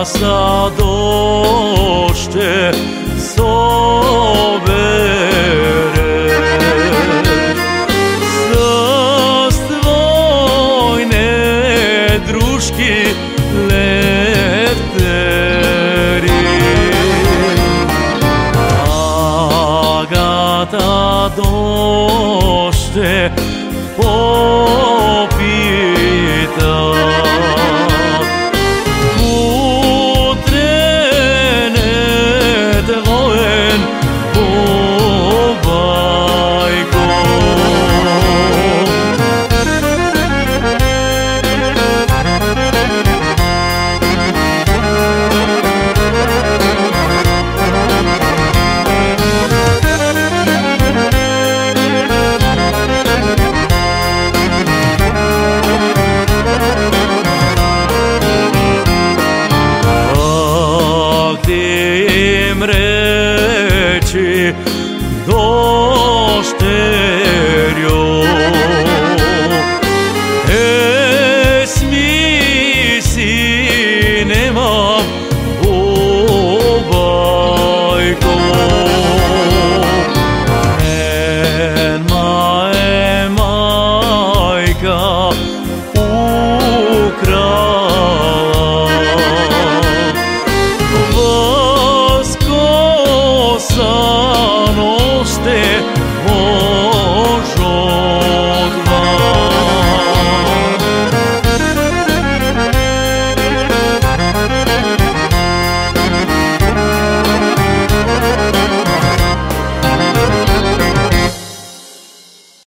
Aga sa došte dos terios.